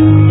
thank you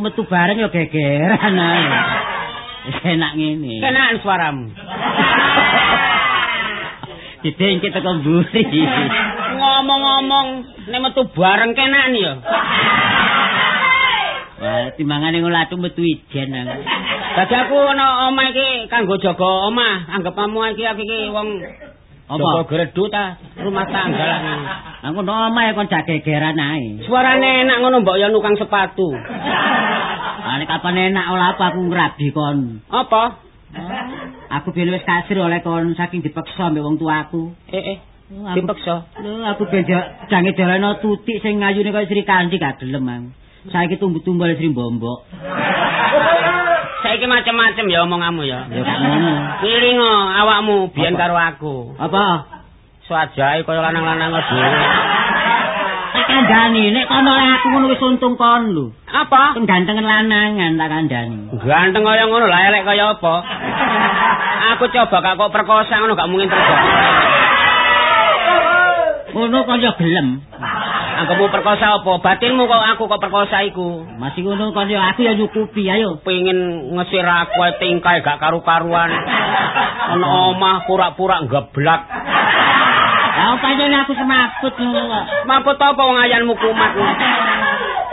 metu bareng ya gegeran ae. Enak ngene. Enak suaramu. Didengke teko mburi. Ngomong-ngomong nek metu bareng kenan ya. Wah, timbangane ngulatu metu ijen aku. Dadi aku ana omah iki kanggo jaga omah. Anggap amu iki aku iki wong Apa gredu ta rumah tangga lah. Aku no omah kon jagegeran ae. Suarane enak ngono mbok ya nukang sepatu. Ane kapan enak olah apa aku ngrabi kon. Apa? Aku ben wis kasir oleh kon saking dipeksa mbek wong tuaku. Eh eh. Dipeksa. Lho aku ben jange jalano tutik sing ngayune kaya Sri Kandi gak gelem aku. Saiki tumbuh-tumbuh Sri Bombok. saiki macam-macam ya omonganmu ya. Ya ngono. Ngiringo awakmu biyen karo aku. Apa? Swajahe kaya lanang-lanang dhewe. Tak kandhani nek kono aku ngono wis untung kon lho. Apa? Gantengan lanangan tak kandhani. Ganteng kaya ngono lah elek kaya apa? Aku coba gak kok perkosa ngono gak mungkin terjadi. Ngono kaya gelem. Anggamu perkosa apa? Batinmu kok aku kok perkosa iku. Masih ngono yo aku ya nyukupi ayo. Pengin ngesir aku tingkai gak karu-karuan. Ono omah pura-pura geblak. Ya pancen aku semakut ngono kok. Makut apa wong ayanmu kumat.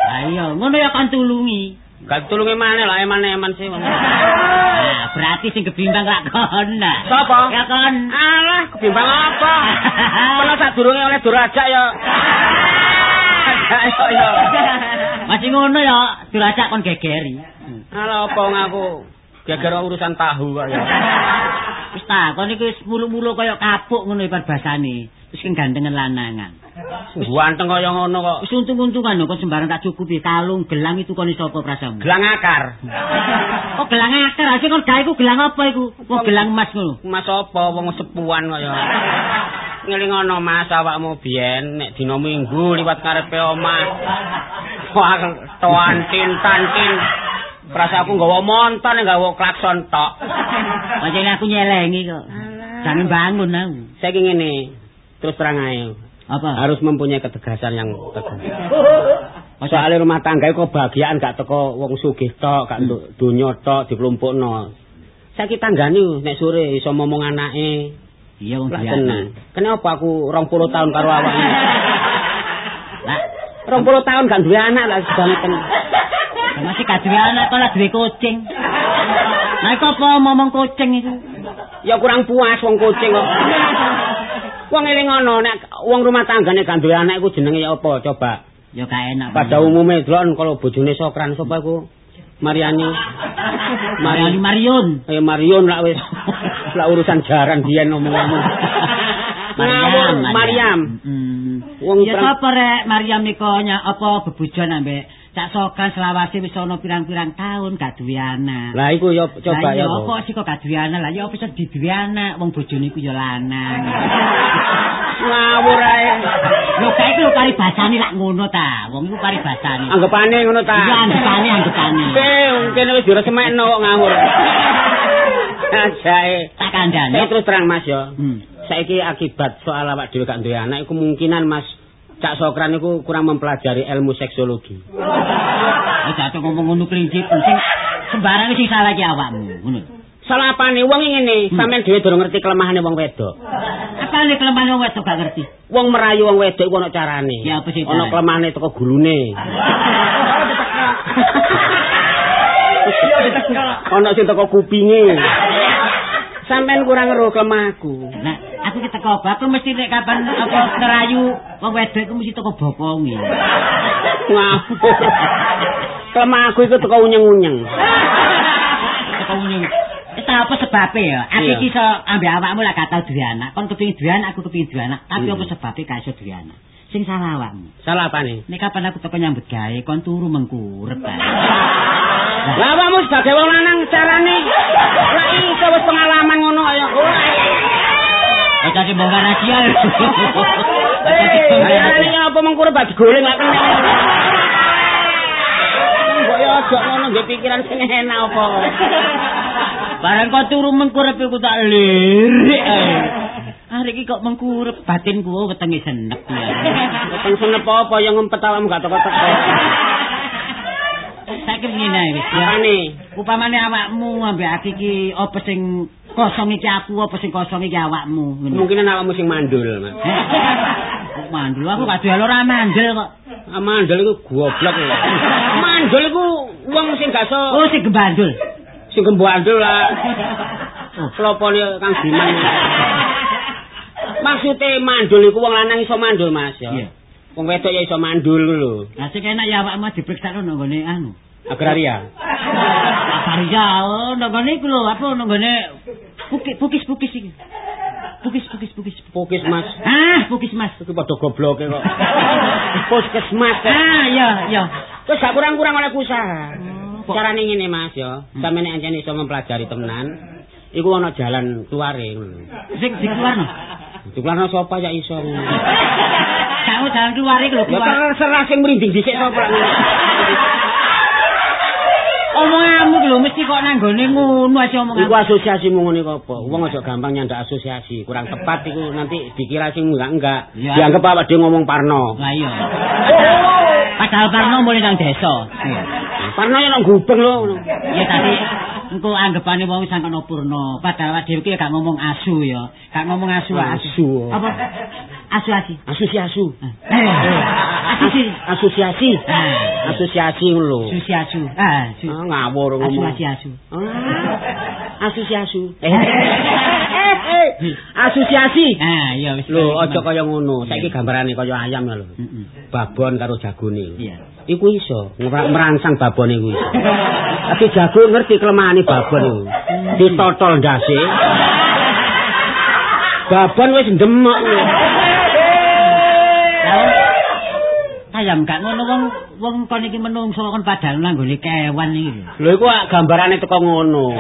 Ayo, ngono ya kan tulungi. Gak tulungi mana lah eman-eman sih. Nah, berarti sing kebimbang lak kon. Sapa? Ya kon. Alah, kebimbang apa? Kena sak durunge oleh durajak ya. Masih ngono ya, durajak kon gegeri. Alah apa ngaku? Geger urusan tahu kok ya. Wis ta, kon iki wis mulu-mulu kaya kapuk ngono ibar basane. Wis gandengan lanangan. Ganteng kaya ngono kok. Wis untung-untungan kok sembarang tak cukupi kalung gelang itu kon sapa prasamu? Gelang akar. Oh gelang akar, sing kon gawe iku gelang apa iku? Oh gelang emas ngono. Mas apa wong sepuan kaya. Ngeling ngono Mas awakmu biyen nek dina Minggu liwat karepe omah. Wah, toan tintan tin. Prasa aku nggawa monton nggawa klakson tok. Pancen aku nyelengi kok. Jangan bangun aku. Saiki ngene, terus terang ae. Apa? Harus mempunyai ketegasan yang tegas. Soale rumah tangga iku kebahagiaan gak teko wong sugih tok, gak hmm. donya tok dikelompokno. Saiki tanggane nek sore iso ngomong anake. Iya wong biasa. Kenapa aku 20 tahun karo awakmu? Lah, 20 tahun gak duwe anak lah sedanten. Masih gak duwe anak kok lah duwe kucing. Nah kok apa ngomong kucing itu? Ya kurang puas wong kucing kok. Wong eling ngono nek wong rumah tanggane gak duwe anak iku jenenge ya apa coba? Ya gak enak. Pada umume delon kalau bojone sokran sapa iku? Mariani. Mariani Marion. Eh Marion lah wis. Lah urusan jaran biyen ngomong-ngomong. Mariam, Mariam. Hmm. Wong ya sapa rek Mariam niku apa bebujan ambek Cak Sokan selawase wis ana pirang-pirang tahun gak duwe anak. Lah iku ya coba ya. Lah kok sik kok gak duwe anak? Lah ya opo iso diduwe anak wong bojone iku ya lanang. Ngawur ae. Lho kae iku kari basane lak ngono ta. Wong iku kari basane. Anggapane ngono ta. Iya anggapane anggapane. Eh, mungkin wis diresemekno kok ngawur. Ajae. Tak kandhane. Terus terang Mas ya. Hmm. Saiki akibat soal awak dhewe gak duwe anak iku kemungkinan Mas Cak Sokran itu kurang mempelajari ilmu seksologi. Oh, jatuh ngomong ngono prinsip sing sembarang sing salah iki awakmu, ngono. Salah apane wong ngene, hmm. sampean dhewe durung ngerti kelemahane wong wedok. Apane kelemahane wong wedok gak ngerti? Wong merayu wong wedok iku ana carane. Ya apa sih? Ana kelemahane teko gulune. Ana sing teko kupinge. Sampeyan kurang ngeruh kelemahku. Nah, aku ki teko aku mesti nek kapan apa ngerayu wong wedok iku mesti teko bokonge. Ngapur. Kelemahku iku teko unyeng-unyeng. teko unyeng. Itu apa sebabnya ya? Aku iki iso ambek awakmu lah gak tau duwe anak. Kon kepengin duwe anak, aku kepengin duwe anak. Tapi hmm. apa sebabnya gak iso duwe anak? Sing salah awakmu. Salah apa nih? Nek kapan aku teko nyambut gawe, kon turu mengkurep. Lah awakmu sebagai wong lanang carane lah iso wis pengalaman ngono kaya. Oh tadi bongkar rahasia. Eh, apa mengkurep bagi goreng lak kena. Mbok yo aja ngono nggih pikiran sing enak apa. Barang kok turu mengkurep iku tak lirik ae. Hari iki kok mengkurep batin kuwo wetenge senep ya. Weteng senep apa yang ngumpet awakmu gak teko-teko. Saiki ngene ae wis ya. Upamane awakmu ambek aku iki apa sing kosong iki aku apa sing kosong iki awakmu. Mungkin awakmu sing mandul, Mas. Kok mandul aku gak duwe ora mandul kok. Ah mandul iku goblok. mandul iku wong sing gak iso Oh sing gembandul. Sing gembandul lah. Oh, klopone Kang Diman. Maksude mandul iku wong lanang iso mandul, Mas ya. Wong wedok ya iso mandul lho. Lah sing enak ya awakmu diperiksa nang ngene anu. Agraria. Agraria, oh nang ngene iku lho, apa nang ngene bukis bukis bukis iki. Bukis bukis bukis. Bukis Mas. Ah, bukis Mas. Iku padha gobloke kok. Puskesmas. Ah, iya, iya. Wis gak kurang-kurang oleh usaha. Oh, Carane ngene Mas ya. Hmm. Sampeyan ancen iso mempelajari temenan. Iku ana jalan keluare ngono. Sing dikeluarno. Dikeluarno sapa ya iso. kamu jalan iki lho keluar. Ya terserah sing mrinding dhisik sapa. Omonganmu lho mesti kok nanggone ngono aja omongan. Iku asosiasi mu ngene apa? Wong aja gampang nyandak asosiasi, kurang tepat iku nanti dikira sing enggak enggak. Dianggap awak dhewe ngomong Parno. Lah iya. Padahal Parno mulai nang desa. Parno ya nang gubeng lho. Ya tadi engko anggapane wong sangka Purno. Padahal dhewe ki gak ngomong asu ya. Gak ngomong asu asu. Apa? Asuasi. Asusi-asu. Eh. Asusi. Asosiasi. Ah. Asosiasi lho. Asu. Ah, su. Ah, ngawur ngomong. Ah, Asosiasi. Eh. eh. Asosiasi. Ah, iya wis. Lho, aja kaya ngono. Saiki gambarane kaya ayam ya lho. Heeh. Babon karo jagone. Iya. Iku iso merangsang babon iku iso. Tapi jago ngerti kelemahane babon iku. Ditotol ndase. Babon wis ndemok. Ayam gak ngono wong wong kon iki menungso kon padahal nanggone kewan iki lho. Iku ah, gambarane teko ngono.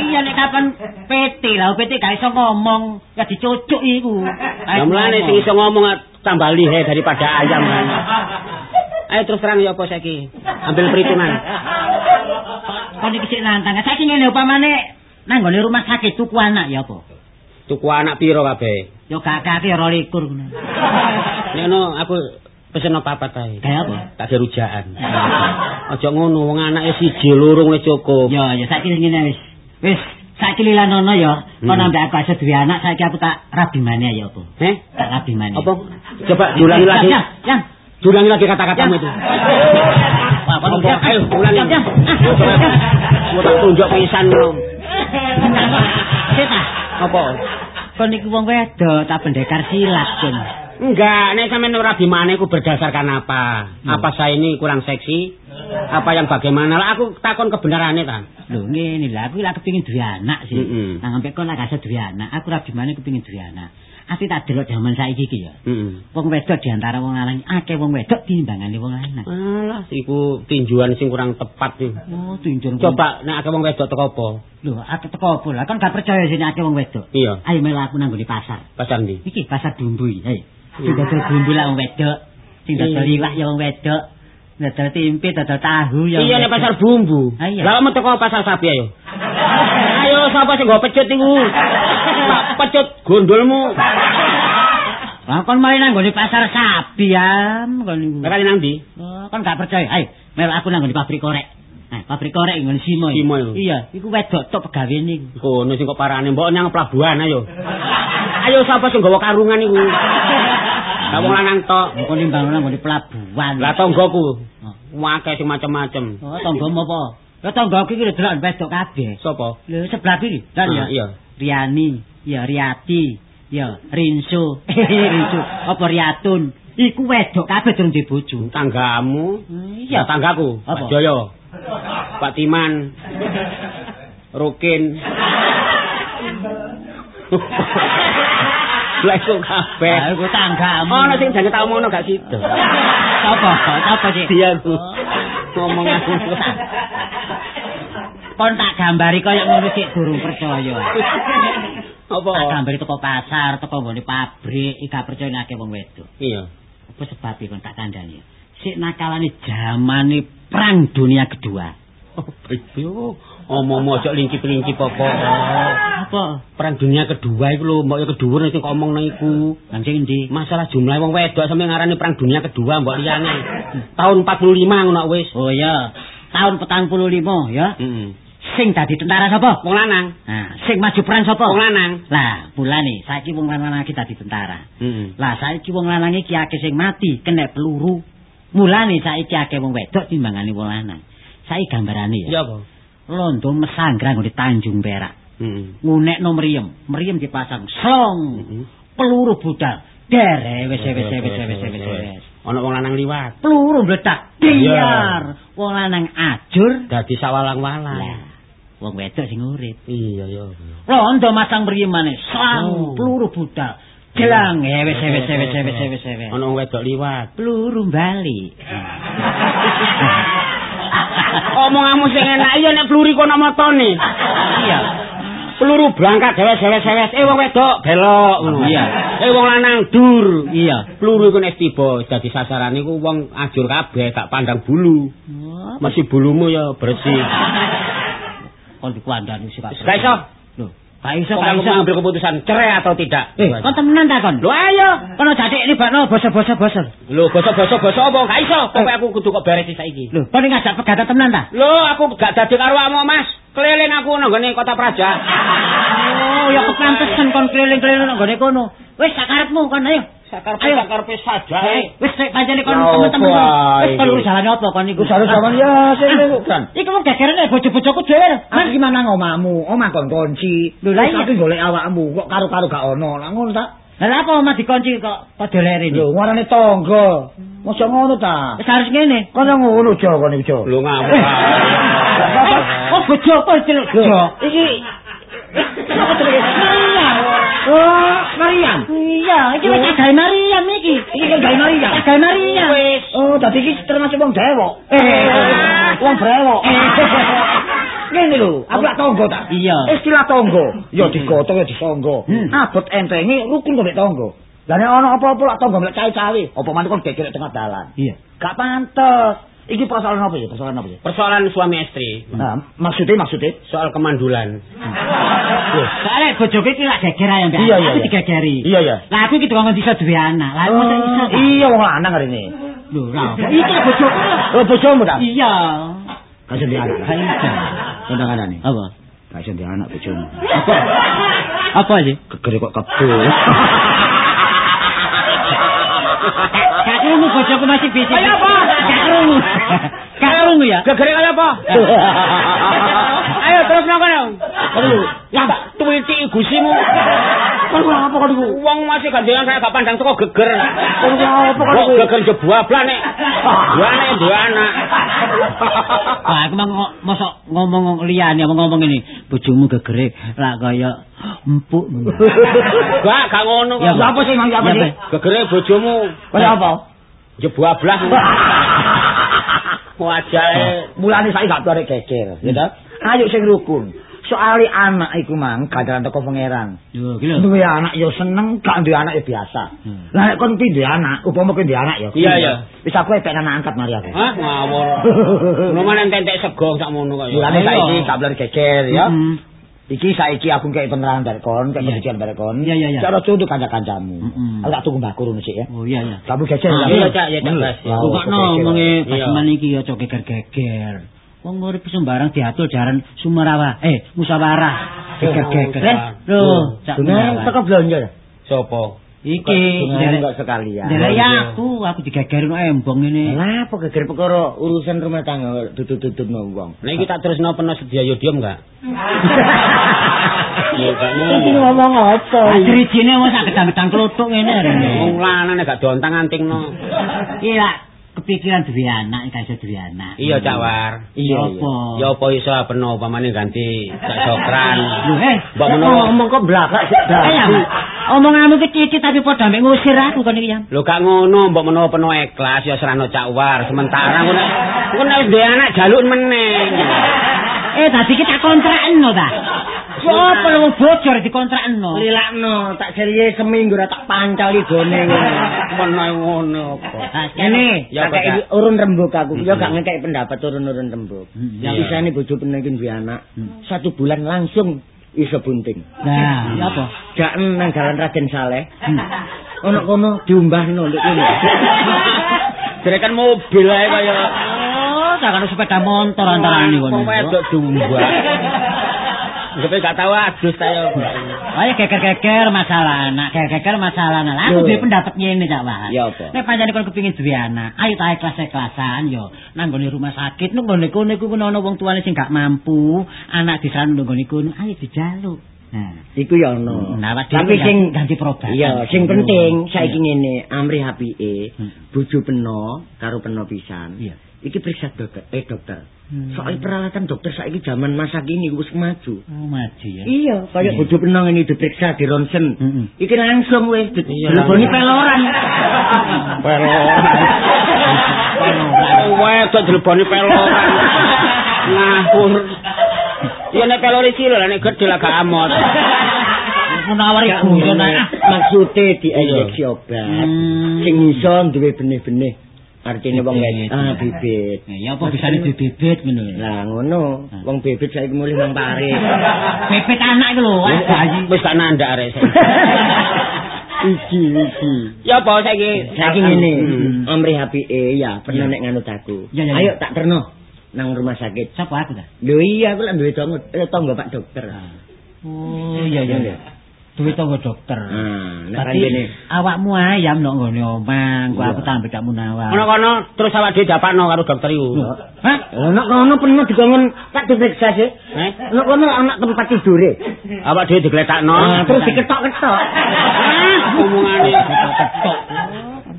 Iya nek kapan PT lah, PT gak iso ngomong, ya dicucuk iku. Ya mulane sing iso ngomong ah, tambah lihe daripada ayam kan. Ayo terus terang ya apa saiki? Ambil perhitungan. Kon iki sik nantang. Saiki ngene upamane nanggone rumah sakit tuku anak ya apa? Tuku anak piro kabeh? Yo gak kate 22 ngono. Nek aku pesen apa papat ae. Kayak apa? Tak ada rujaan. Aja ngono, wong anake siji loro wis cukup. Yo yo saiki ngene wis. Wis saiki lilanono ya, kon Hmm. ambek aku aja duwe anak saiki aku tak rabi maneh ya apa? Heh? Tak rabi maneh. Apa? Coba diulangi lagi. Yang, yang. Diulangi lagi kata-katamu itu. Apa? Ayo, ulangi. Yang, yang. Coba. Mau tak tunjuk pisan ngono. Seta. Apa? Kon iki wong wedok tak pendekar silat kon. Enggak, nek sampean ora bimane ku berdasarkan apa? Hmm. Apa saya ini kurang seksi? Apa yang bagaimana? Lah aku takon kebenarannya ta. Lho ngene lha aku lak kepengin duwe anak sih. Mm-mm. Nang ambek kon lak gak duwe anak, aku ra gimana kepengin duwe anak. Ati tak delok jaman saiki iki ya. Heeh. Wong wedok di antara wong lanang akeh wong wedok timbangane wong lanang. Alah, iku tinjuan sing kurang tepat iki. Oh, tunjur. Coba nek akeh wong wedok teko apa? Lho, aku teko apa lah? Kon gak percaya sini akeh wong wedok. Iya, Ayo melu aku nang nggone pasar. pasar ndi? Iki pasar bumbu iki. Ayo. Sing dodol bumbu wong wedok. Sing dodol iwak ya wong wedok. Dodol tempe, dodol tahu ya. Iya nek pasar bumbu. Ah. Lah kamu teko pasar sapi ayo. Ayo sapa sing nggo pecut iku? Lah pecut gondolmu. Lah kon mari nang nggone pasar sapi ya, kon niku. Lah nang ndi? Oh, kon gak percaya. Ayo, melu aku nang nggone pabrik korek. Nah, pabrik korek nggon Simo. Simo. Iya, iku wedok tok pegawe niku. Kono sing kok parane mbok nang pelabuhan ayo. Ayo sapa sing nggawa karungan iku? Lah wong lanang tok. Engko nimbang nang nggone pelabuhan. Lah tonggoku. Oh. Wakai sing macem-macem. Oh, tanggamu apa? Ya tanggaku iki delok wedok kabeh. Sopo? Lho sebelah kiri, kan ya. Ah, iya. Riani, ya Riati, ya Rinso. Rinso, apa Riatun? Iku wedok kabeh durung duwe bojo. Tanggamu. Iya. Ya tanggaku. Apa? Joyo. Pak Timan. Rukin. Lah iku kabeh. Ah, iku tanggamu. Ono sing jange tak omongno gak sido. Sapa? Sapa sih? Dia ku. Oh. Ngomong aku. Kon tak gambari kaya ngono sik durung percaya. Apa? Tak gambari teko pasar, teko nggone pabrik, iki gak percaya nek akeh wong wedok. Iya. Apa sebab kon tak kandhani? Sik nakalane zamane perang dunia kedua. Oh. Omong-omong aja lingkip-lingkip apa. Apa? Perang dunia kedua iku lho, mbok ya kedua sing kok omongno iku. Nang sing endi? Masalah jumlah wong wedok sampe ngarani perang dunia kedua mbok liyane. Tahun 45 ngono wis. Oh iya, tahun petang puluh lima ya. Heeh. Sing dadi tentara sapa? Wong lanang. Nah, sing maju perang sapa? Wong lanang. Lah, bulane saiki wong lanang iki dadi tentara. Heeh. Lah saiki wong lanang iki akeh sing mati kena peluru. Mulane saiki akeh wong wedok timbangane wong lanang. Saiki gambarane ya. Iya apa? Londo mesanggrang di Tanjung Perak. Heeh. Ngunekno mriyem, mriyem dipasang slong. Heeh. Peluru budal. Dere wis wis wis wis wis wis. wis. Ana wong lanang liwat. Peluru meledak. Biar wong lanang ajur. Dadi sawalang-walang. Lah, wong wedok sing urip. Iya, iya. Londo masang mriyemane, slang Oh. peluru budal. Gelang, eh wis wis wis wis wis wis wis. Ana wong wedok liwat. Peluru bali. Omonganmu sing enak iya nek pluri kono motone. Iya. Peluru berangkat dewes-dewes. Eh wong wedok belok ngono. Iya. Eh wong lanang dur. Iya. Peluru iku nek tiba dadi sasaran iku wong ajur kabeh tak pandang bulu. Masih bulumu ya bersih. Kon dikuandani sik Pak. Gak iso. Gak iso, kamu iso. mengambil keputusan cerai atau tidak? Eh, kon temenan ta kon? Lho ayo. Kono jadek ini bakno basa-basa basa. Lho basa-basa basa apa? Gak iso. Pokoke aku kudu kok beres saiki. Lho, kon ngajak pegatan temenan ta? Lho aku gak dadi karo awakmu Mas. Keliling aku nang gone kota Praja. Oh, ya kepantesan kon keliling-keliling nang gone kono. Wis sakarepmu kon ayo. Sakarpe Ayo. sakarpe sajae. Wis rek pancene kon temen-temen. Wis kon iki? urus jalan apa kon iku? Wis harus sampean ya sing niku kan. Iku mung gegeren bojo-bojoku dhewe. lho. Mas gimana ngomahmu? Omah kon kunci. Lho, iya. aku golek awakmu kok karo-karo gak ono. Lah ngono ta? Lah apa omah dikunci kok padha lere iki? Lho, ngarane tangga. Mosok ngono ta? Wis harus ngene. Kono ngono Jo kono iki Jo. Lho ngapa? Oh bojo apa jeneng iki. Oh, Mariam. Iya, iki wis gawe Maria iki. Iki gawe Mariam. Gawe Maria. Wis. Oh, dadi iki termasuk wong dewok. Eh. wong brewok. Eh. Ngene lho, aku lak tangga ta. Iya. Istilah tangga, ya digotong ya disangga. Hmm. Abot entenge rukun kok mek tangga. Lah nek ana apa-apa lak tangga mek cawe-cawe, apa manut kon geger tengah dalan. Iya. Gak pantes. Iki persoalan apa ya? Persoalan apa ya? Persoalan suami istri. Nah, maksudnya maksudnya Soal kemandulan. Soale bojoku iki lak geger ae mbak. Iya, iya, Aku iya. digegeri. Iya ya. Lah aku iki tukang iso duwe anak. Lah aku mosok iso. iya wong lanang arene. Lho, ra. Iki bojoku. lho. Oh, bojomu ta? Iya. Kasih dia anak. Iso. Kadang-kadang nih. Apa? Kasih dia anak bojomu. Apa? Apa sih? Gegere kok kebul. Gak krungu bojoku masih bisik. Kaya apa? Gak krungu. Gak krungu ya? Gegere kaya apa? Ayo terus kono. Aduh, Ya tuwiti gusimu. Kon apa kok? Wong masih gandengan saya gak pandang teko geger. Kon apa kok Kok geger jebablah nek. Dua anak dua anak. Wah, aku mang mosok ngomong liyane ngomong ini, bojomu gegere lak kaya empuk. Gak gak ngono. Ya, Ya apa sih mang ya apa Ya, sih? Gegere bojomu Kaya apa? jebablah. Wajahe Mulane saiki gak tuare geger, ya ta? Ayo sing rukun. Soale anak iku mang gandaran teko pangeran. Yo. Duwe anak ya seneng, gak duwe anak ya biasa. Hmm. Lah nek kon pi duwe anak, upama kon duwe anak ya. Iya, iya. Wis aku epek anak angkat mari aku. Hah ngawur. Ngono mana entek sego sak mono kok ya. Mulane saiki gak geger ya. Iki saiki aku kei penerangan dari kon, Iya. pendidikan dari kon. Iya, iya, iya. Cara contoh kanca-kancamu. Mm-mm. Aku tak tunggu mbak kurun sik ya. Oh iya ya. Kamu geger Ah, ya. iya, Cak, iya, Cak, Bas. Kok no omonge Iya. Basman iki aja geger-geger. Wong urip sembarang diatur jaran sumarawa, eh musyawarah. Geger-geger. Lho, cak Dungan teko belanja ya. Sopo? Iki kok sekalian. Dari aku, aku digeger no embong ini. Lah apa geger perkara urusan rumah tangga tutut-tutut wong. Nek iki tak terusno peno sedia yo diem enggak? Ya gak Iki ngono. ngomong apa? Adrijine wis sak gedang-gedang klothok ngene rene. Wong lanang nek gak dontang antingno. Iya, kepikiran duwe anak, gak iso duwe anak. Iya Cak War. Iya, Apa? Ya apa iso peno upamane ganti sak sokran. Lho, eh, Mbak menawa ngomong kok blakak sik Ayo, omonganmu ki cicit tapi padha mek ngusir aku kon iki ya. Lho gak ngono, mbok menawa peno ikhlas ya serano Cak War. Sementara ngono ngono nek duwe anak jaluk meneh. Eh, tadi kita kontrakno ta. Sopo lu wong bocor dikontrakno? Lilakno, tak serius seminggu ora tak pancal igone ngono. Menawa ngono apa. Ini, Pak. urun rembuk aku. Ya gak ngekek pendapat urun-urun rembuk. Hmm, Ya iya. bisa nih bojo penengin duwe anak. Hmm. Satu bulan langsung iso bunting. Nah, ya apa? Gak nang jalan Raden Saleh. Hmm. Ono kono diumbahno lho kene. Jerekan mobil ae kaya Oh, jangan sepeda motor antarane Wong kono. wedok diumbah. Tapi gak tahu adus ta ya. Ayo geger-geger masalah anak, geger-geger masalah anak. Aku duwe pendapat ngene Cak Wah. Ya apa? Nek pancen kon kepengin duwe anak, ayo ta ikhlas-ikhlasan yo. Nang nggone rumah sakit, nang nggone kono iku ana wong tuane sing gak mampu, anak disan nang nggone kono, ayo dijaluk. Nah, Iku ya ono. Nah, Tapi sing ganti perobat. Iya, sing penting saiki ngene, amri apike, Hmm. bojo peno karo peno pisan. Iya. Iki periksa dokter, eh dokter. Hmm. Soal peralatan dokter saiki zaman masa kini wis maju. Oh, maju ya. Iya, kayak Iya. bojo peno ini diperiksa di ronsen. Heeh. Iki langsung wis Iya, dileboni langsung. peloran. Wong wedok dileboni peloran. Ngawur. Ya nek pelori silo lah nek gede lah gak amot. Menawar Gak iku ngono, yo nak. Maksude diinjeksi obat. Hmm. Sing iso duwe benih-benih. Artine wong wedok ah bibit. Ya apa bisa dibibit ngono. Lah ngono, wong bibit saiki mulih nang pare. Bibit anak iku lho, ah, bayi. Wis gak nandak arek. iki iki. Ya apa saiki? Saiki ngene, Hmm. Amri HPE ya pernah nek nganut aku. Ayo tak terno nang rumah sakit. Sapa aku ta? Lho iya aku lak duwe tonggo eh, tonggo Pak Dokter. Oh, iya iya iya. Duwe tangga dokter. Hmm, nek Dadi kene. awakmu ayam nek nggone omah, gua aku tambah kamu nawar. Ono kono terus awak dhewe dapakno karo dokter iku. Hah? Ono kono penuh dibangun tak diperiksa sih. Eh? Ono kono anak tempat tidure. Awak dhewe digletakno. Nah, terus diketok-ketok. omongane ketok.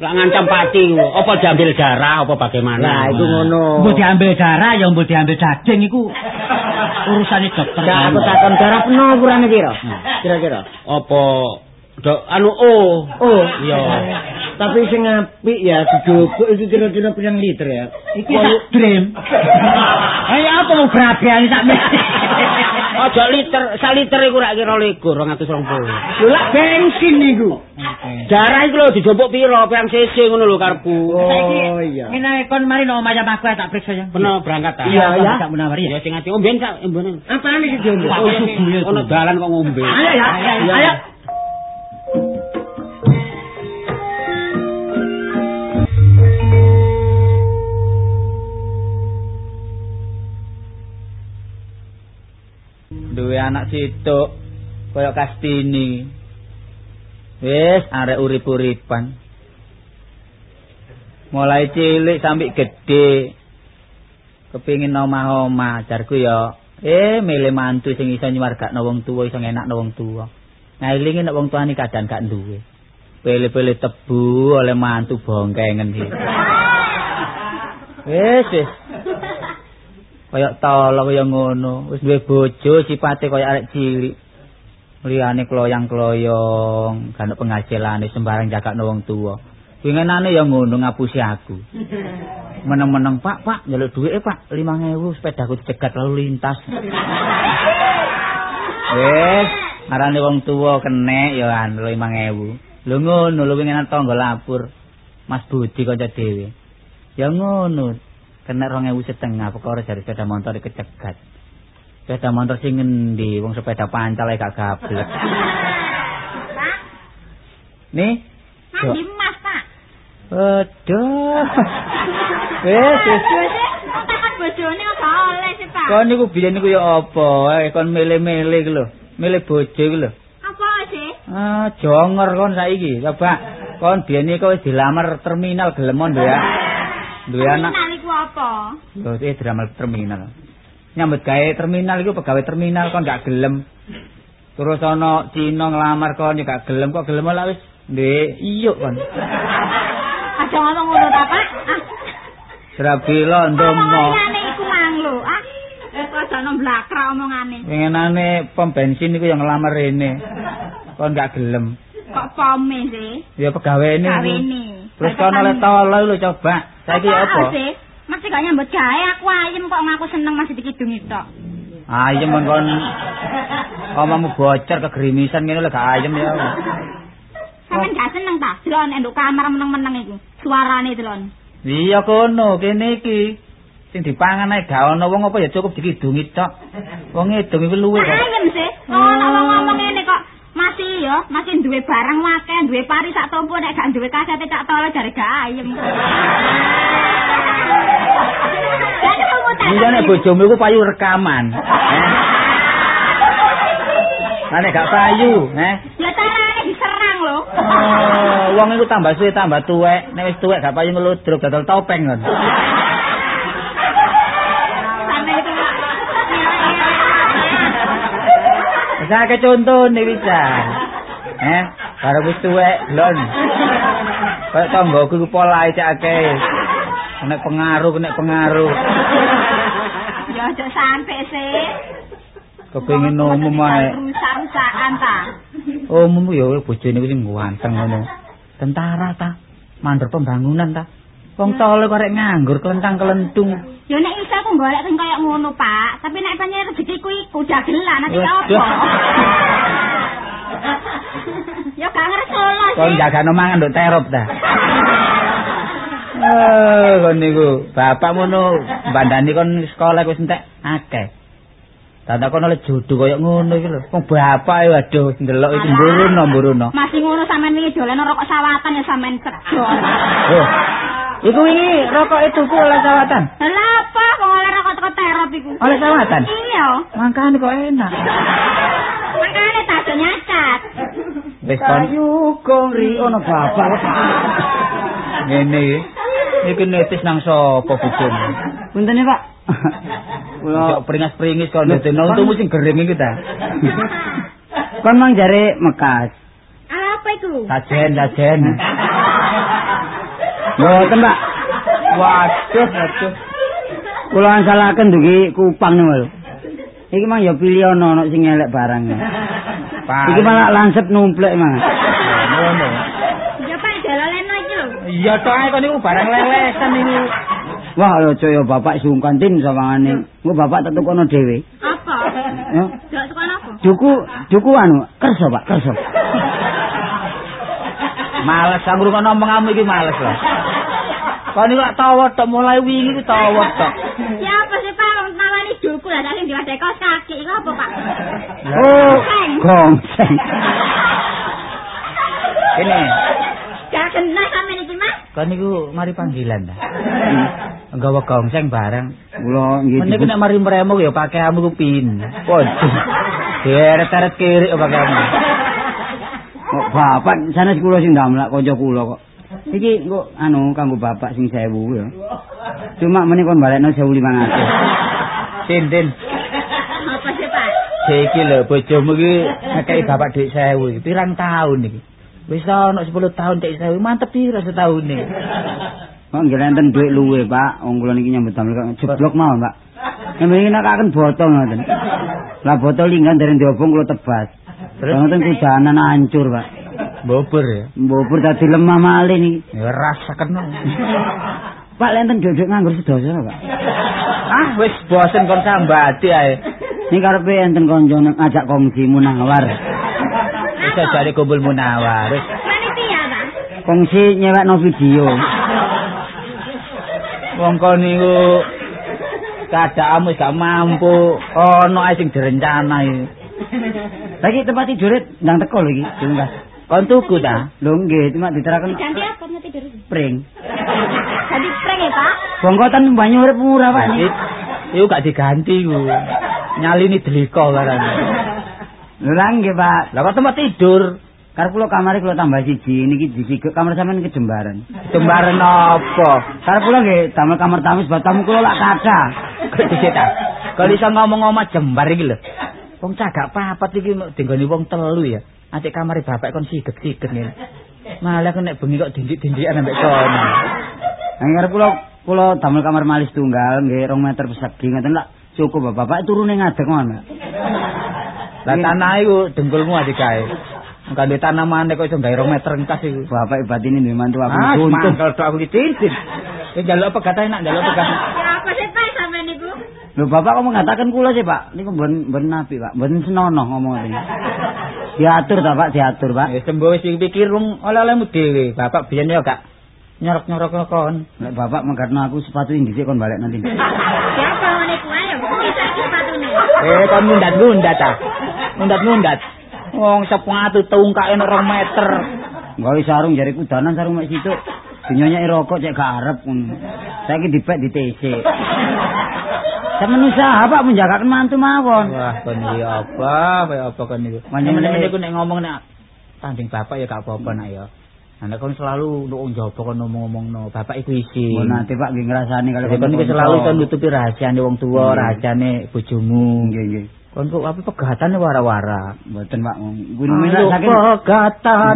Lah ngancam pati ku. Apa diambil darah apa bagaimana? Lah iku ngono. Mbok diambil darah ya mbok diambil daging iku urusane dokter. Nah, aku takon darah penuh ukurane piro? Kira-kira. Apa dok anu oh. Oh, Iya. Tapi sing apik ya dijogok iki kira-kira pirang liter ya? Iki sak dream. Ayo apa mau berabian sak Aja liter, sak liter iku rak kira likur 220. Lho lak bensin niku. Darah iku lho dijompok piro? Pirang cc ngono lho karepku. Oh iya. Ngene kon mari no omah aku tak periksa ya. Bener berangkat ta? Iya, ya. Tak menawar ya. Ya sing ati omben sak omben. Apaan iki jombo? Oh, subuh ono dalan kok ngombe. Ayo ya. Ayo, duwe anak situk kaya Kastini. Wis arek urip-uripan. Mulai cilik sampai gede. Kepingin omah-omah jarku ya eh milih mantu sing iso nyuwargakno wong tuwa iso ngenakno wong tuwa. Ngailingi nek wong tuane kadang gak duwe. Pilih-pilih tebu oleh mantu bongkengen iki. Wis wis. Kaya tolo kaya ngono, wis duwe bojo sipate kaya arek cilik. Liyane kloyang-kloyong, gak ono penghasilan sembarang jagakno wong tuwa. Wingenane ya ngono ngapusi aku. Meneng-meneng, Pak, Pak, njaluk dhuwite, Pak, 5000 sepedaku dicegat lalu lintas. Wis, marane wong tuwa kenek ya an 5000. Lho ngono, lho wingenan tangga lapur. Mas Budi kanca dhewe. Ya ngono, kena 2000 setengah perkara dari sepeda motor dikecegat. Sepeda motor sing ngendi? Wong sepeda pancal ae gak gablek. Nih, Mandi mas, Pak. Aduh. Wes, wes. Takon bojone apa oleh sih, Pak? Kon niku biyen niku ya apa? Kon milih-milih iku lho. Milih bojo iku lho. Apa sih? Ah, jonger kon saiki. Coba kon biyen niku wis dilamar terminal gelemon lho ya. Duwe anak. Apa? Lho, iki dilamar terminal. Nyambut gawe terminal iku pegawai terminal kon gak gelem. Terus ana Cina nglamar kon ya gak gelem kok gelem lah wis. Ndek, iya kon. Aja ngomong ngono ta, Pak. Ah, Serabila ndomo. iku mang lho. Ah, aja ono blakra omongane. Pengenane pom bensin iku yang ngelamar rene. Kon gak gelem. Kok pome sih? Ya pegawene iku. Kawene. Terus kono le tolo lho coba. Saiki apa? sih? Masih gak nyambut gawe aku ayem kok ngaku seneng masih dikidungi tok. Ayem men kon omamu bocor kegerimisan ngene lho gak ayem ya. Sampeyan gak seneng ta? Delon enduk kamar meneng-meneng iku. Suarane delon. Iya kono kene iki. Sing dipangan ae gak ono wong apa ya cukup dikidungi tok. Wong ngidung iku luwe kok. Ayem sih. Ono wong ngomong ngene kok masih ya, masih duwe barang wakeh, duwe pari sak tompo nek gak duwe kasete cak tole jare gak ayem. Iya nek bojomu iku payu rekaman. Lah nek gak payu, eh. Ya carane diserang lho. Oh, wong iku tambah suwe tambah tuwek. Nek wis tuwek gak payu ngeludruk dodol topeng kon. Sampe itu. Wis akeh contone bisa. Eh, karo wis tuwek lon. Kayak tanggoku iku polahe cak akeh. Nek pengaruh, nek pengaruh. Ya aja sampe sih. Kepengin umum ae. Rusak-rusakan ta. Umum ya bojone wis ganteng ngono. Tentara ta? Mandor pembangunan ta? Wong tole kok nganggur kelentang-kelentung. Ya nek iso aku golek sing kaya ngono, Pak. Tapi nek pancen rezekiku iku dagelan nanti Waduh. apa? ya gak ngersolo Kon sih. jagano mangan nduk terop ta. Eh, kon niku bapak ngono bandani kon sekolah wis entek akeh. Tanda kon oleh jodoh kaya ngono iki lho. Wong bapak e waduh ndelok iki mburuno mburuno. Masih ngono sampean wingi dolen rokok sawatan ya sampean cedol. Oh. Iku wingi rokok itu ku oleh sawatan. Lah apa kok oleh rokok teko terop iku? Oleh sawatan. Iya. Mangkane kok enak. Makane tak aja nyacat. Wis kon Kayuga ri ono bapak. ngene iki. Iki netis nang sapa bojomu? Punten ya, Pak. Kula Kok peringas-peringis kok ndene untumu sing gering iki ta. kon mang jare mekas. Apa iku? Sajen, sajen. Mboten, Pak. Waduh, waduh. Kula ansalaken dugi kupang niku. Iki mang ya pilih ono ono sing elek barang. ya. Iki malah lansep numplek mang. ngono. Ya Pak dalaleno iki lho. Iya tok ae kok niku barang lelesan niku. Wah, aja ya bapak sungkan tin sawangane. Engko bapak tak tukono dhewe. Apa? Ya. Dok suka apa? Duku, duku anu, kerso Pak, kerso. Males aku ngrungokno omonganmu iki males lho. Kok niku lak tawa tok mulai wingi iki tawa tok. Siapa sih Pak wong nawani duku lah sing diwasai kaos kaki iku apa Pak? Oh, gongseng. Kene, Gak kenal sampe iki Mas. kok niku mari panggilan ta. Nggawa gongseng barang. Kula nggih Meniku nek mari mremuk ya pakaianmu ku pin. Waduh. Deret-deret kiri pakaianmu. Kok bapak sanes kula sing ndamlak kanca kula kok. Iki kok anu kanggo bapak sing 1000 ya. Cuma meneh kon balekno 1500. Sinten. Apa sih Pak? Iki lho bojomu iki ngekeki bapak dhuwit 1000 iki pirang tahun iki. Wis ana 10 tahun cek 1000 mantep pira setahun iki. Kok nggih enten dhuwit luwe, Pak. Wong kula niki nyambut damel kok jeblok mawon, Pak. Nggih nakaken botol ngoten. Lah botol linggan dereng diobong kula tebas. Terus ngoten kudanan hancur, Pak. Bobor ya. Mbobur dadi lemah malih niki. Ya rasaken. Pak lenten duduk nganggur sedoso, Pak. ah wis bosen kon sambati ae. Niki karepe enten kanca ngajak kongsi munawar. Wis jare kumpul munawar. Wis Panitia Pak. Kongsi nyewekno video. wong kon niku kadhamu gak mampu ana ae sing direncana iki. Lagi tempat tidur ndang teko lho iki, Mas. Kon tuku ta? Lho nggih, cuma diteraken Ganti apa mau tidur? pring. Ganti prank ya Pak. Bongkotan banyu urip murah, Pak. Iku gak diganti ku. Nyalini delika barang. Lah nggih, Pak. Lah kok tempat tidur? Karep kula kamare kula tambah siji, niki disigek kamar sampean kejembaran. Jembaran apa? Karep kula nggih damel kamar tamu sebab tamu kula lak kathah. Kok dhisik ta? Kalau iso ngomong-ngomong jembar iki lho. Wong cagak papat iki mau dinggoni wong telu ya. Atik kamare bapak kon sigek-sigek ngene. Malah kok nek bengi kok dindik-dindikan ambek kono. Karep kula kula damel kamar malis tunggal nggih 2 meter persegi ngoten lak cukup Bapak. Bapak turune ngadeg ngono. Lah tanah iku dengkulmu adik kae. Engko ndek tanamane kok iso gawe 2 meter entas iku. Bapak ibatine duwe mantu aku Ah, buntung. mangkel tok aku iki cincin. Iki njaluk pegatan enak njaluk pegatan. Siapa sih Pak sampe niku? Lho Bapak kok mengatakan kula sih, Pak? Niku mboten mboten napi, Pak. Mboten senonoh ngomong ngene. Diatur ta, Pak? Diatur, Pak. Ya sembo wis pikir wong oleh-olehmu dhewe. Bapak biyen yo gak nyorok-nyorok kon. Lek Bapak mengkarno aku sepatu ini dhisik kon balik nanti. Siapa mau niku ayo? Bisa iki sepatune. Eh, kon ngundat-ngundat ta. Ngundat-ngundat. Wong sepatu tungkake nek 2 meter. Gawe sarung jari kudanan sarung mek situ. Dinyonyaki rokok cek gak arep ngono. Saiki dipek di TC. Sampeyan usaha Pak menjagakan mantu mawon. Wah, kon iki apa? Kaya apa kon niku? Manjen- Meneh niku nek ngomong nek tanding bapak ya gak apa-apa nak ya. Anak kon selalu nuk njaba kon ngomong-ngomongno. Bapak iku isi. Mun nate Pak nggih ngrasani kalau kon iki selalu kon nutupi rahasiane wong tuwa, rahasiane bojomu. Nggih nggih. Kok apa pegatane wara-wara. Mboten Pak. Kuwi minat saking pegatan.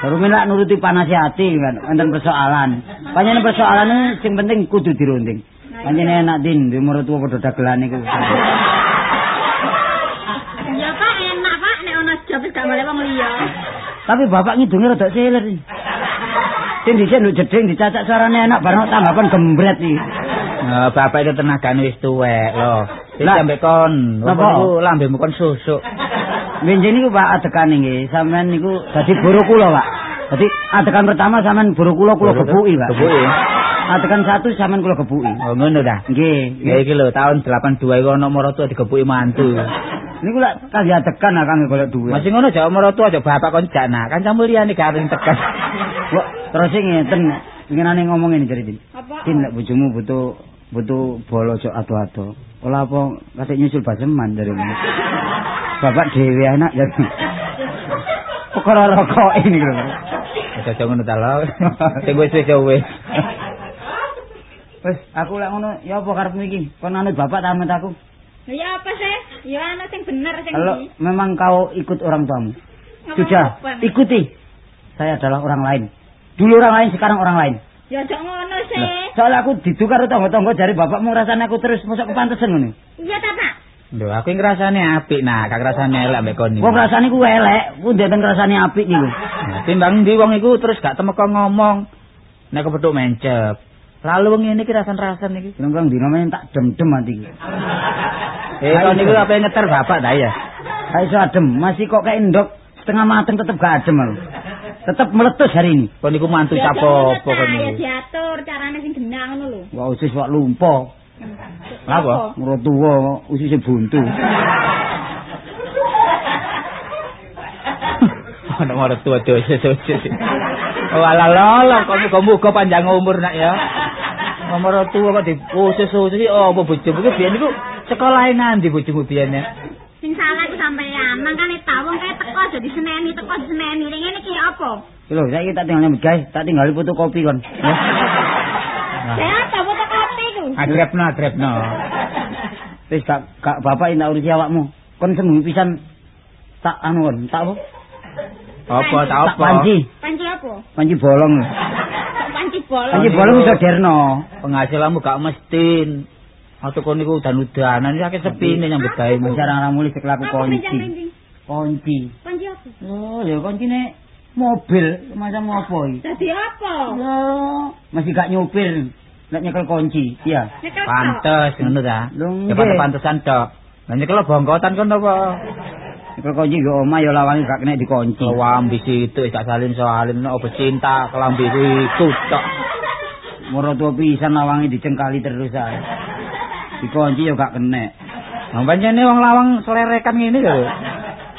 Baru minat nuruti panasihati kan, enten persoalan. Panjenengan persoalan sing penting kudu dirunding. Panjenengan enak din, di mertua padha dagelan iku. Ya Pak enak Pak nek ana job wis gak boleh wong liya. Tapi bapak ngidunge rada seler. Sing dhisik nduk jeding dicacak suarane enak bareng tanggapan gembret iki. Nah, bapak itu tenagane wis tuwek lho. Lah, sampe kon, niku lambemu kon susuk. Benjen niku Pak adekane nggih, sampean niku dadi buru kula, Pak. Dadi adekan pertama sampean buru kula kula gebuki, Pak. Gebuki. Adekan satu sampean kula gebuki. Oh ngono ta. Nggih. Ya iki lho tahun 82 iku ana maratu digepuki mantu. Niku lak kali adekan akang golek duit. Masih ngono aja maratu aja bapak kon jana. Kan sampe liyane gak tekan. Kok terus sing ngeten ngenane ngomong ini jadi Din. Apa? Din lek bojomu butuh butuh bolo cok ado-ado. Ola apa kasih nyusul baseman dari ini. Bapak dhewe anak jadi. perkara rokok ini lho. Aja aja ngono ta lho. Sing wis wis ya wis. Wis, aku lek ngono ya apa karepmu iki? Kon anut bapak ta amit aku? Lah ya apa sih? Ya ana sing bener sing Kalau ndi. memang kau ikut orang tuamu. Sudah, ikuti. Saya adalah orang lain. Dulu orang lain, sekarang orang lain. Ya aja ngono sih. Soalnya aku didukar tonggo-tonggo dari bapakmu rasanya aku terus mosok kepantesan ngono. Iya ta, Pak? Lho aku iki ngrasane apik nah, gak ngrasane elek mbek kon iki. Wong rasane ku elek, ku ndeten rasane apik niku. Timbang ndi wong iku terus gak temeka ngomong. Nek kepethuk mencep. Lalu wong ngene iki rasan-rasan iki. Kira-kira dino men tak dem-dem ati iki. Eh kon niku apa ngeter bapak ta ya? Gak iso adem, masih kok kayak endok setengah mateng tetep gak adem aku. Tetep meletus hari ini. Kon niku mantu Ya aja sapa ngono, apa Ta. kon Ya diatur carane sing genah ngono lho. Wah usus wak lumpo. Apa? Muro tuwa ususe buntu. Ana marang tua dosa dosa. Oh ala lolo kamu kamu muga panjang umur nak ya. Nomor tua kok diusus-usus iki oh apa bojomu iki biyen niku sekolah nang ndi bojomu biyen ya? Sampean. Mangkane ta wong kae teko aja diseneni, teko diseneni. Ning ngene ki apa? Lho, saiki tak tinggal gawe, tak tinggal fotokopi kon. Ya. Apa foto kopi ku? Adrepno adrepno. Wis gak gak bapak indak urusi awakmu. Kon sembunyi pisan tak anu kon, tak apa? Apa tak Tak apa? panci, Panci apa? panci bolong. Kok panci bolong? Panci bolong iso derno. Penghasilanmu gak mestin. Atau kon niku udan-udanan iki akeh sepine nyambut gawe. Jarang mulai sekelaku Apa kunci. pincang-pincing? Kunci. Panci apa? Oh, ya kuncine mobil, masa mau apa iki? Dadi apa? Ya, masih gak nyupir. Nek nyekel kunci, iya. Pantes ngono ta. Ya nggih. pantesan tok. Lah nyekel bongkotan kon apa? Nyekel kunci yo omah yo lawange gak kena dikunci. Kelambi situ gak salin soalin nek apa cinta kelambi kuwi itu tok. Moro tuwa pisan lawange dicengkali terus ae. Dikunci yo gak kena. Nah, pancene wong lawang selerekan ngene lho.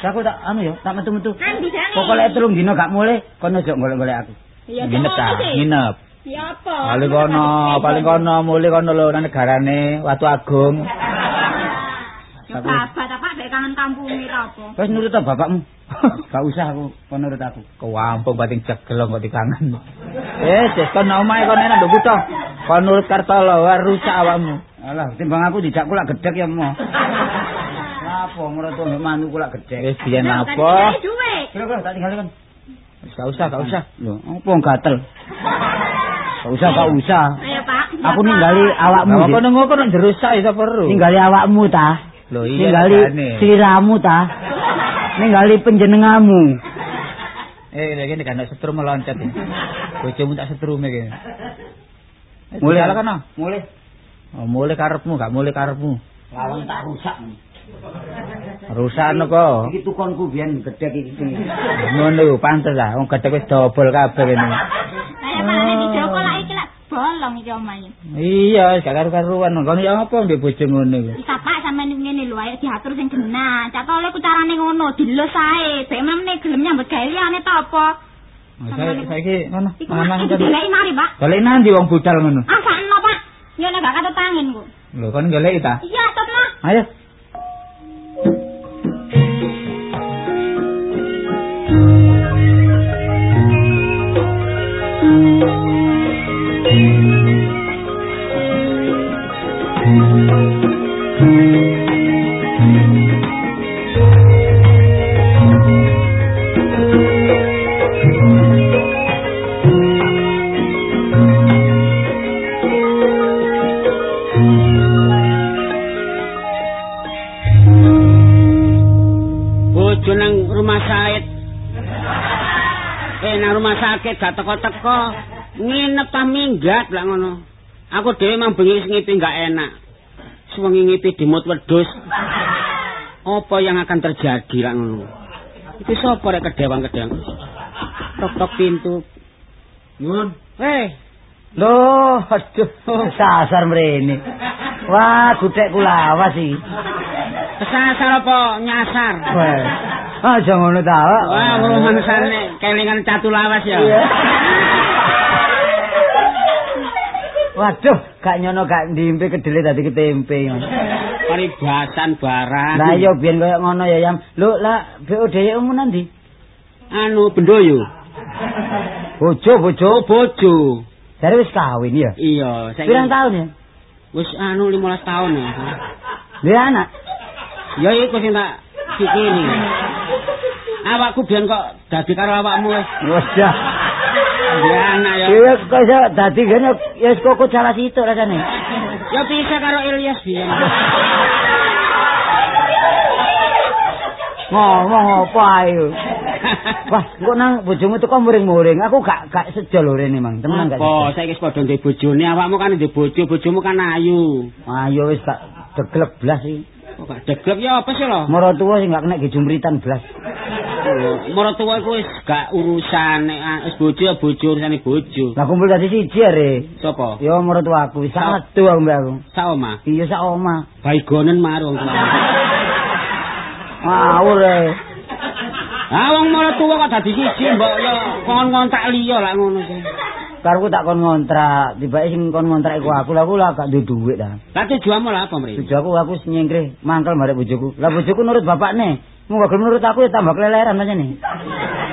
Aku tak anu yo, tak metu-metu. Pokoke telung dino gak mulai, kono ojo golek-golek aku. Nginep ta, nginep. Ya apa? Paling kono, paling kono mulih kono lho nang negarane Watu Agung. Ya babat apa dek kangen kampung iki apa? Wis nurut bapakmu. Gak usah aku, kono nurut aku. Kewampung bating jegelong kok dikangen. Eh, wis kon nang omahe kon enak nduk kutho. Kon nurut Kartolo, rusak awakmu. Alah, timbang aku dijak kula gedek ya mo. Apa moro tuwa mbek mantu kula gedek. Wis biyen apa? Kira-kira tak tinggal kan. Wis gak usah, gak usah. Lho, apa gatel? Gak usah, gak usah. Ayo Pak. Aku ninggali awakmu. Dik. kono ngono kok jerusak iso perlu. Ninggali awakmu ta. Lho iya Ninggali sliramu ta. Ninggali penjenengamu. Eh, lagi ini kan setrum meloncat ya. Bojomu tak setrum iki. Eh, Mulai Mulai kan? Mulai. Oh, mulai karepmu, gak mulai karepmu. Lawang tak rusak. Rusak kok. Iki tukonku biyen gedek iki. Ngono lho, pantes lah. Wong gedhe wis dobol kabeh kene. Ayo Pak nek di Joko lak iki lak bolong iki omahe. Iya, gak karu-karuan. Kon ya apa mbek bojo ngono iki? Pak sampean ngene lho ayo diatur sing genah. Cak tole ku carane ngono, dilus ae. Bek memne gelem nyambut gawe liyane ta apa? Saiki ngono, manang iki dileki mari, Pak. Golek nanti wong budal ngono. Ah, sakno, Pak. Ngene gak katut angin ku. Lho, kon golek ta? Iya, tetno. Ayo. Sakit gak teko-teko. Nginep ta minggat lah ngono. Aku dhewe mang bengi ngipi gak enak. Suwengi ngipi dimut wedhus. Apa yang akan terjadi lah ngono. Iki sapa rek kedewang-kedewang? Tok-tok pintu. Nun. Eh, Loh, aduh, sasar mrene. Wah, gudekku lawas iki. kesasar apa nyasar? Wah, aja ngono ta. Wah, rumangsane kelingan catu lawas ya. Waduh, gak nyono gak ndimpe kedele dadi ketempe. Paribasan barang. Lah iya biyen koyo ngono ya, Yam. Lho, lah BOD umum nanti? anu bendoyo. Bojo, bojo. Oh, bojo. Jare wis kawin ya. Iya, saiki Pirang tahun ya? wis anu 15 tahun ya. Dia anak. Ya iku sing tak pikiri. Awakku biyen kok dadi karo awakmu wis. Wes dah. Ya anak ya. Iya kok iso dadi gene ya wis kok salah situ rasane. Ya bisa karo Ilyas biyen. Ngomong apa ayo. Wah, kok nang bojomu teko muring-muring. Aku gak gak sejo lho rene, Mang. Temenan gak sejo. saiki wis padha ndek bojone, awakmu kan ndek bojo, bojomu kan ayu. Ayo wis gak deglek blas iki. Kok gak deglep ya apa sih lho? Maratuwa sing gak kena gejumritan blas. Maratuwa iku wis gak urusan ah, wis bojo ya bojo urusane bojo. Lah kumpul dadi siji are. Sapa? Ya maratuwa aku wis satu aku mbak aku. Sak omah. Iya sak omah. Baigonen marung. Ngawur e. Ah wong maratuwa kok dadi siji mbok ya kon ngontak liya lah ngono sih. Karku tak kon ngontrak, tibake sing kon ngontrak iku aku, aku lah gak duwe dhuwit ta. Lah tujuanmu lah apa mrene? Bojoku aku wis nyengkre mangkel marek bojoku. Lah bojoku nurut bapakne. Muga gelem nurut aku ya tambah keleleran aja nih.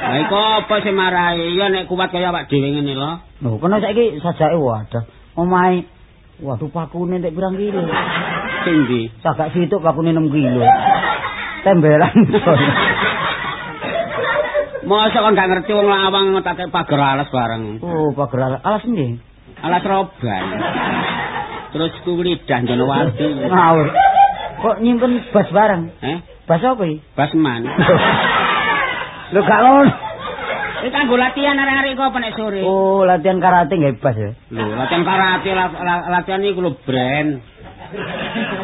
Lah iku apa sing marahi? Ya nek kuat kaya awak dhewe ngene lho. Lho, kono saiki sajake wadah. Omahe waduh pakune nek pirang kilo. Sing ndi? Sagak situk pakune 6 kilo. Tembelan. Masa kon gak ngerti wong lawang ngetake pagar alas bareng. oh, pager alas ndi? Alas roban. Terus ku lidah Jonowati. Ngawur. Kok nyimpen bas bareng? Eh? Bas apa iki? Basman. Lho gak ngono. Iki kanggo latihan arek-arek kok apa nek sore. Oh, latihan karate nggak bas ya. Lho, latihan karate la- la- latihan iku lho brand.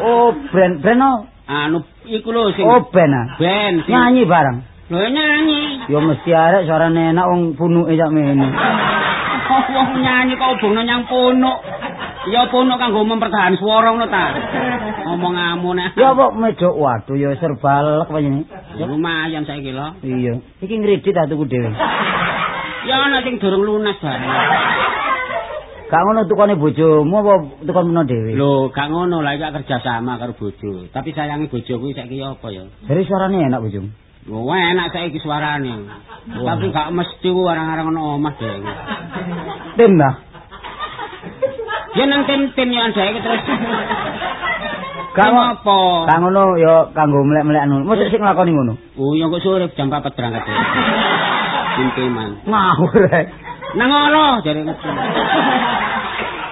Oh, brand brand oh. Anu iku lho sing Oh, band ah. sing Nyanyi bareng. Lho nyanyi. Ya mesti arek suarane enak wong punuke sak mene. Kok wong nyanyi kok hubungno nyang punuk. Ya punuk kanggo mempertahan swara ngono ta. Ngomong amun. Ya apa medok waduh ya serba lek panjenengan. Ya lumayan saiki lho. Iya. Iki ngredit ta tuku dhewe. Ya ana sing durung lunas bareng. Gak ngono tukane bojomu apa tukang meno dhewe? Lho, gak ngono lah iki kerja sama karo bojo. Tapi sayangi bojoku saiki apa ya? Jadi suarane enak bojomu. Lho, enak saiki suarane. Tapi gak mesti ku arang-arang ono omah dhewe. Tim lah. Ya nang tim-tim yo dhewe terus. Tim ngo- apa? Gak ngono ya kanggo melek-melek anu. Mosok sing nglakoni ngono. Oh, ya kok sore jam 4 berangkat. ya. Tim-timan. Ngawur. eh. Nang ngono jare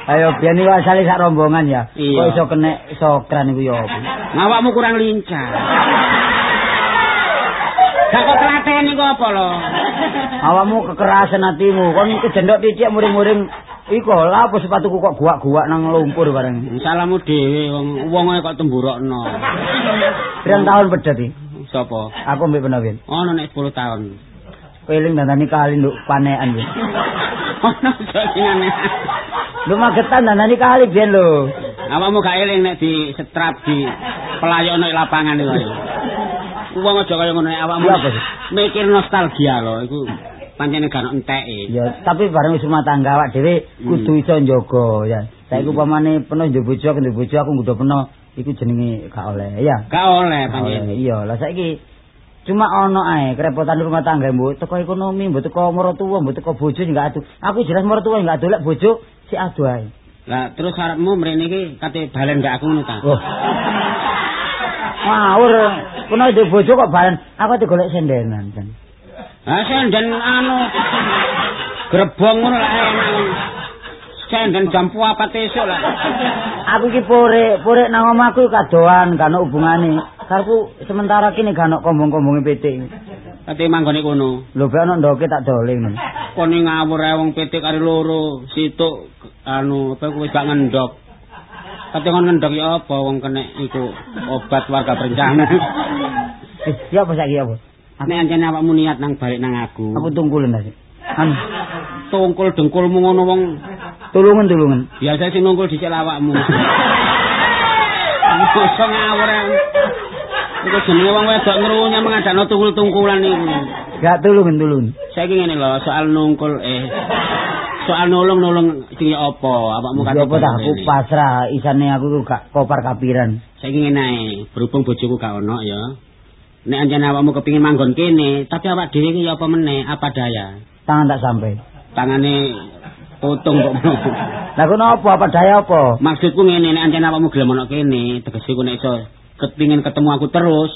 Ayo biyen iki asale sak rombongan ya. Kok iso kena sokran iku ya? Ngawakmu kurang lincah. Gak kok telaten iku apa lho? Awakmu kekerasan hatimu. Kon kejendok titik muring-muring iku lha apa sepatuku kok guak-guak nang lumpur bareng. Salamu dhewe wong wonge kok temburokno. Pirang tahun pedet iki? Sopo? Aku mbek penawin. Ono nek 10 tahun. Peling dandani kali nduk panekan iki. Ono singane. Lu magetan dandani kali biyen lho. Awakmu gak eling nek di setrap di pelayokno lapangan iku. Wong aja kaya ngono awakmu. Mikir nostalgia lho iku pancene gak enteke. Ya, tapi bareng wis rumah tangga awak dhewe kudu iso njaga ya. Saiki upamane penuh njuk bojo aku njuk bojo aku nggodho penuh iku jenenge gak oleh ya. Gak oleh pancene. Iya, lah saiki cuma ono ae kerepotan rumah tangga mbok teko ekonomi mbok teko mertua mbok teko bojo sing gak adu. Aku jelas mertua gak adu lek bojo si adu ae. Lah terus arepmu mrene iki kate balen gak aku ngono ta? Oh. Ngawur, kono njuk bojo kok balen aku ate golek sendenan kan. Ha senden anu grebong ngono lah enak. Senden jam 4 esuk lah. Aku iki pore, pore nang omahku kadoan, gak ono hubungane. Karku sementara kini gak ono kombong-kombonge PT. Kate manggone kono. Lho be ono ndoke tak doling. Kon ngawur ae wong PT karo loro, situk anu apa kuwi gak ngendok. Kate kon ngendok ya apa wong kena iku obat warga berencana. Eh, siapa saiki apa? Nek anjene awakmu niat nang balik nang aku. Aku tungkulen ta sih. Anu, tungkul dengkulmu ngono wong tulungan-tulungan. biasa sing nungkul dicek awakmu. Iso ngawur. ae. Iku jenenge wong wedok ngerunya mengadakno tungkul-tungkulan niku. Gak tulungan-tulungan. Saiki ngene lho, soal nungkul eh soal nolong-nolong sing apa? Awakmu kate apa dah aku pasrah, isane aku gak kopar kapiran. Saiki ngene ae, berhubung bojoku gak ono ya. nek anjen awakmu kepengin manggon kene, tapi awak dhewe iki ya apa meneh, apa daya. Tangan tak sampai. Tangane potong kok. Lah kono apa apa daya apa? Maksudku ngene nek anjen awakmu gelem ana kene, tegese ku nek iso kepengin ketemu aku terus.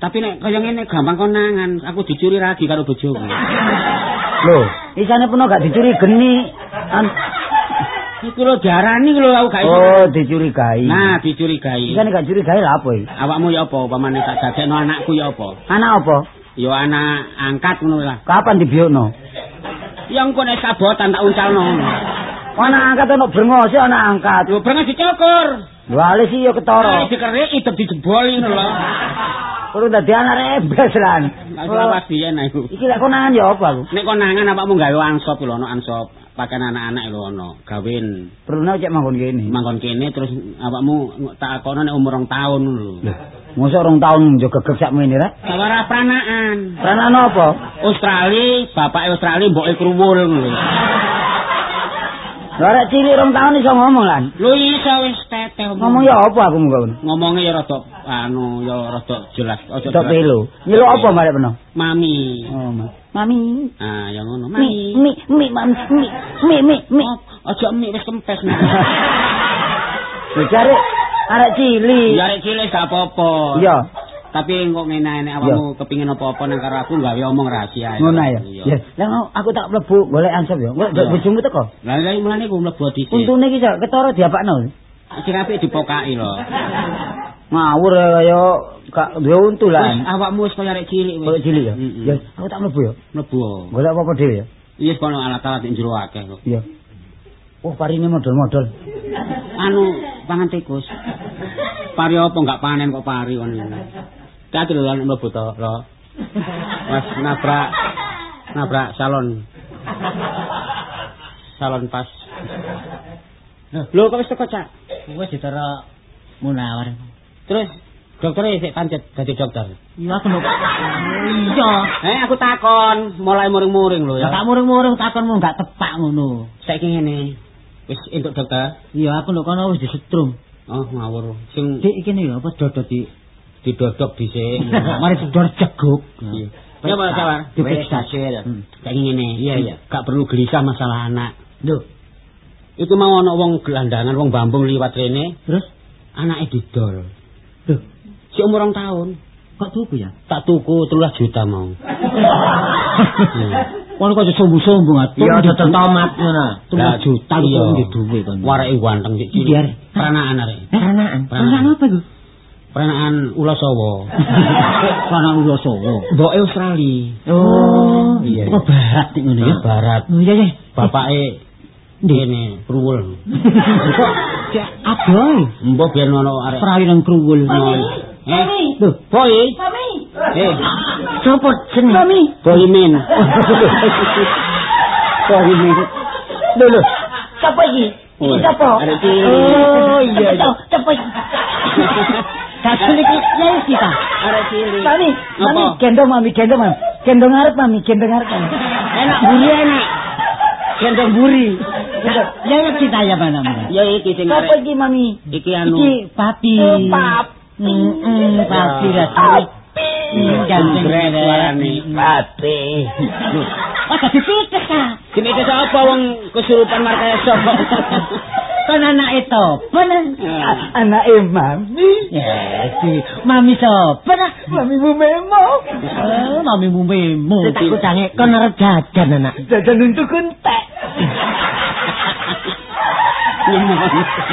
Tapi nek kaya ngene gampang konangan, aku dicuri lagi karo bojoku. Lho, isane pun gak dicuri geni. An Iku lho diarani lho aku gak oh, dicurigai. Nah, dicurigai. isane gak curigai lah apa iki? Awakmu ya apa pamane tak dadekno anakku ya apa? Anak apa? Ya anak angkat ngono lah. Kapan dibiokno? Ya engko nek sabotan tak uncalno. Anak angkat ono brengos anak angkat. Lho brengas dicokur. Lho alis iki ya ketara. dikerik idep dijeboli ngono lho. Kudu dadi anak rebes lan. Lawas biyen aku. Iki lek konangan ya apa aku? Nek konangan awakmu gawe ansop lho ono ansop. Pakaian anak-anak lho ono. Gawin Perlu cek manggon kene. manggon kene terus awakmu tak kono nek umur rong tahun lho. Mosok rong tahun yo gegek sak mene ra? Sawara pranaan. Peranan apa? Australia, bapake Australia mboke kruwul ngono. Lah rek cilik rong tahun iso ngomong lan. Lho iso wis teteh Ngomong ya apa aku mung Ngomongnya ya rada anu ya rada jelas. Aja Tok pelo. Nyeluk apa marek peno? Mami. Oh, Ma. Mami. Ah, ya ngono. Mi, Mami. mi, mi, mami, mi, mi, mi, mi. Oh, Aja mie wis kempes. Lho cari arek cilik. Ya rek cilik gak apa-apa. Iya, Tapi kok ngene nek awakmu kepengin apa-apa nang karo aku gawe omong rahasia. ngono ya. Lah aku tak mlebu golek ansop ya. Engko bojomu teko. Lah lha mulane ku mlebu dhisik. Untune iki sak ketara diapakno. Sing apik dipokaki lho. Ngawur ya kaya gak duwe untu Wis awakmu wis kaya rek cilik wis. cilik ya. Ya, aku tak mlebu ya. Mlebu. Golek apa-apa dhewe ya. Iya kono alat-alat ing jero akeh kok. Iya. Oh, parine model-model. Anu pangan tikus. Pari apa enggak panen kok pari ngono. Hati lho lan mlebu to, lho. Wes nabrak nabrak salon. Salon pas. Lho kok wis teko cak. Wis ditara munawar. Terus dokter sik pancet dadi dokter. Iya aku lho. Iya. Eh aku takon, mulai muring-muring lho Lah ya. tak murung-murung takonmu gak tepak ngono. Saiki ngene. Wis entuk dokter. Iya aku lho kono wis disetrum. Oh ngawur. Sing Dik iki ya apa dodot di didodok dhisik. mari dodor jeguk. Iya. Ya Pak Sawar. Diperiksa. Hmm. Saiki ngene. Iya iya. Gak perlu gelisah masalah anak. Lho, Iku mau ana wong gelandangan wong bambung liwat rene, terus anake didol. lho, Si umur rong tahun. kok tuku ya? Tak tuku 13 juta mau. Kono kok sombong-sombong atuh. Iya, di dodol tomat ngono. 3 juta iya. di duwe kon. Warake ganteng cik cilik. Pranaan arek. Pranaan. Pranaan apa iku? Pranaan ula sawa. Pranaan ulo sowo. Mboke Australia. Oh, Iya. Kok barat iki ngono ya? Barat. Oh, Iya, iya. Bapake dene pruwul. Kok cek adoh. Mbok biyen ana arek. Perawi nang kruwul. Eh, Lho, boy. Mami. Eh, sapa jeneng? Mami. boy min. Sorry, Mi. Lho, lho. Siapa iki? Oh, cilik. Oh, iya. Siapa iki? Kadang iki ya kita. Arek cilik. Mami, mami, Apa? gendong mami, gendong mami. Gendong ngarep mami, gendong mami. Enak buri enak. Gendong buri. Ya ya kita ya mana. Ya iki sing arek. iki mami? Iki anu. Iki papi. Oh, pap. Hmm, papi. Hmm, Ganteng Jenggrek suarane. Papi. Oh, dadi pites ah. Sini itu apa wong kesurupan markaya sok. Kan anak itu, bener. Anake mami. Ya, si mami sopo dah? Mami bu memo. Oh, mami mumemu. Aku cange kon arep jajan anak. Jajan untuk entek.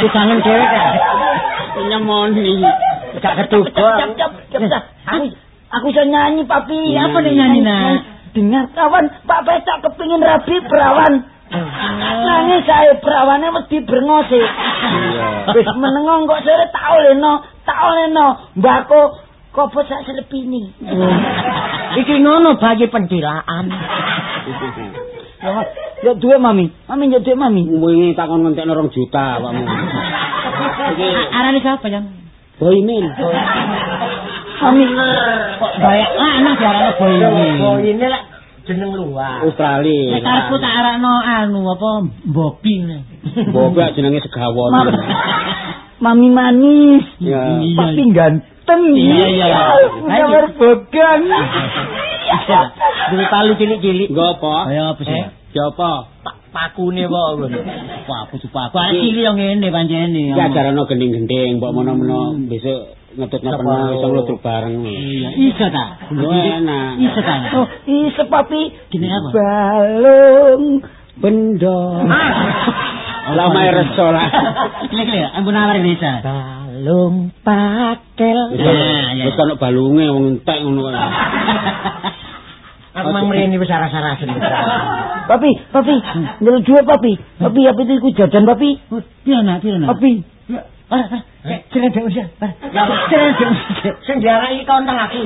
Ku kangen dhewe kan. Nyemoni. Gak. Jap, jap, jap, jap. Aku, aku bisa nyanyi, papi. Apa nih nyanyi, nak? Dengar kawan, Pak Pecak kepingin rabi perawan. Nangis saya perawannya mesti berngose. Wis menengong kok sore tak olehno, tak olehno. Mbako kopo sak selepini. Iki ngono bagi pencilaan. Ya, ya duwe mami. Mami ya duwe mami. Wingi takon ngentekno 2 juta awakmu. Iki Arane sapa yang? boy min. Mami. Kok banyak anak diarane boy ini. ini lah jeneng luar. Australia. Nek karepku tak arakno anu apa ne. Bobak jenenge segawon. Mami manis. Ya. Iya. Papi gan ngeten. Iya, iya. Nyamar bogang. Bisa. Duwe palu cilik-cilik. Nggo apa? Kaya apa sih? Ya apa? Pakune kok ngono. Wah, pucu paku. Pak cilik yo ngene pancene. Ya ajarane gending-gending, mbok menawa besok ngetutna pernah iso nglutruk bareng. Iya, iso ta? Oh, enak. Iso ta? Oh, iso papi. Gini apa? Balung bendo. Lah mae reso lah. Klik-klik, ampun awar bisa. Balung pakel. Nah, ya. Wis ana balunge wong entek ngono kok. Aku mang mrene wis arah-arasen. Papi, papi, ndelok dua papi. Papi, apa itu iku jajan papi? Piye nak, piye nak? Papi. Jangan jangan usah. Jangan jangan. Sing diarani konteng aku.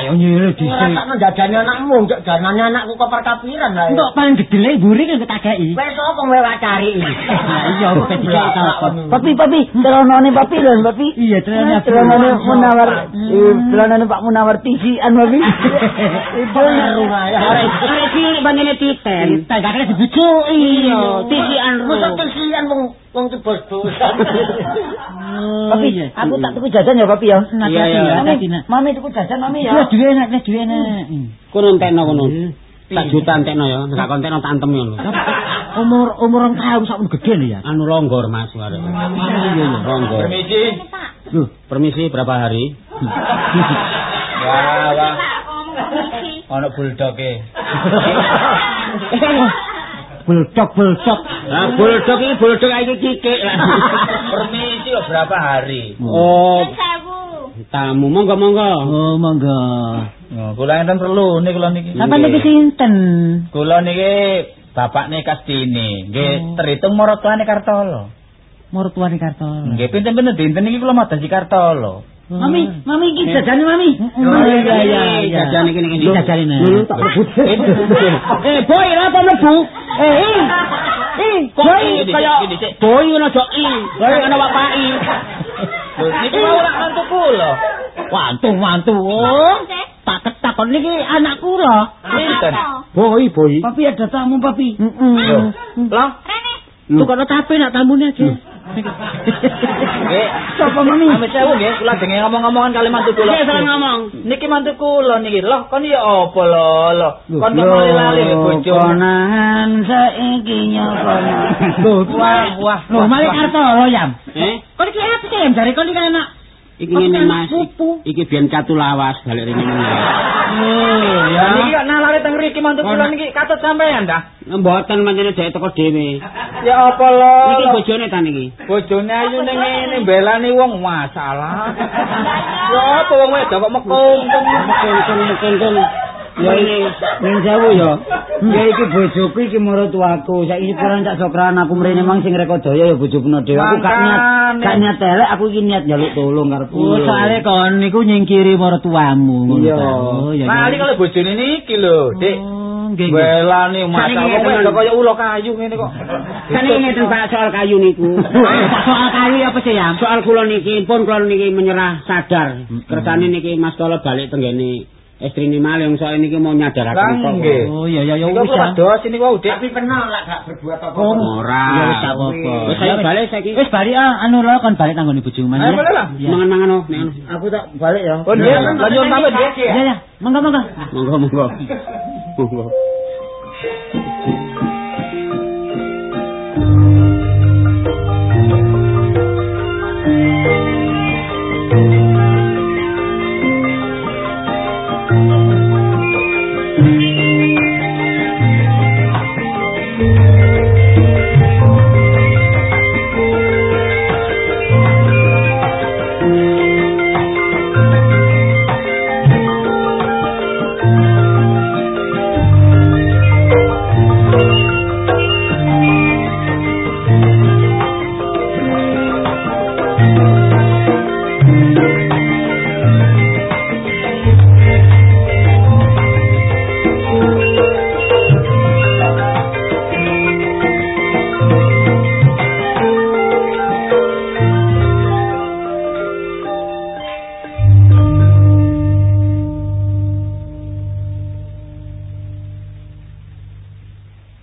Ayo nyele dhisik. Rasakno jajane anakmu, njok janane anakku kok perkapiran lah. Entuk paling gedele buri kan ketakei. Wes apa kowe wak cari? Iya, wis dikek telepon. Papi, papi, celonane papi lho, papi. Iya, celana celonane Munawar. Eh, Celonane Pak Munawar tisian papi. Itu Arek cilik banyune titen. Tak gak dibujuki. Iya, tisian Mosok ro. kesian wong wong bos-bosan. Papi, aku tak tuku jajan ya papi ya. Iya, iya. mami. Tuku jajan mami Ya ya. duwe enak, wis duwe enak. Kono entekno kono. Tak juta entekno ya, gak kontekno tak antem ngono. Umur umur rong tahun sak gede lho ya. Anu longgor Mas. Iya iya. Longgor. Permisi. Loh, permisi berapa hari? Wah, wah. Ono buldoge. Buldog buldog. Lah buldog iki buldog cicik lah. Permisi kok berapa hari? Oh, tamu monggo monggo. Oh monggo. Oh, kula enten perlu niki kula niki. Sampai niki sinten? Kula niki bapakne Kastini, nggih terhitung maratuane Kartolo. Mertuane Kartolo. Nggih pinten-pinten dinten iki kula madosi Kartolo. Mami, mami iki jajane mami. Oh iya iya iya. Jajan iki niki. Jajan ini. Lho, tak rebut. Eh boy apa mlebu? Eh ih. Ih, boy kaya boy ngono aja i. Boy ana bapaki. Lho niki mau lak mantu kula. wantu wantu. Oh. Tak ketakon niki anakku lho. Pinten? Boy, boy. Papi ada tamu papi. Heeh. Lah, Tuh kono tape nak tamune aja. Nggih. Sapa mami? Amit sewu nggih, kula dengen ngomong-ngomongan kali mantu kula. Saya salah ngomong. Niki mantu kula niki. Loh, kon ya apa lho, lho. Kon kok lali-lali nggih bojo. Konan saiki nyokono. Loh, Wah, wah. Loh, mari Kartolo yam. Eh, Kok iki apa sih yam jare kok iki anak iki ngene Mas. Iki biyen catu lawas balik rene meneh. Oh, Ya niki kok nalare teng mriki mantu kula niki katut sampean dah. Mboten pancene dhek teko dhewe. Ya apa lho. Iki bojone ta niki. Bojone ayu ning ngene mbelani wong masalah. Ya apa wong wedok kok mekung. Kengkeng-kengkeng. Ya iki ning sewu ya. Ya iki bojoku iki maratuaku. Saiki sekarang tak sokran aku mrene mang sing rekodaya ya bojoku dhewe. Aku gak niat gak niat elek, aku iki niat njaluk tolong karepku. Oh, soalnya kon niku nyingkiri mertuamu ngono ta. Oh, iya. Lali kalau bojone niki lho, Dik. Oh. Belani wong ngeten, wedok kaya ulo kayu ngene kok. Kan iki ngeten Pak soal kayu niku. Soal kayu apa sih yam? Soal kula niki pun kula niki menyerah sadar. Kersane niki Mas Kala balik tenggene istri ini malah yang soal niki mau nyadaraken Lah, kok. nggih. Oh iya iya ya Iku wis. ya. dos ini wau, Dik. Tapi pernah lah gak berbuat apa. Oh, Ora. Ya wis tak apa-apa. Wis saya balik saiki. Wis balik ah anu lho kon balik tanggone bojomu man. Ayo, boleh lah. Iya. Mangan-mangan oh, nek. Aku tak balik ya. Oh, nggih, lanjut sampe, Dik. Iya ya, monggo monggo. Monggo monggo. Monggo.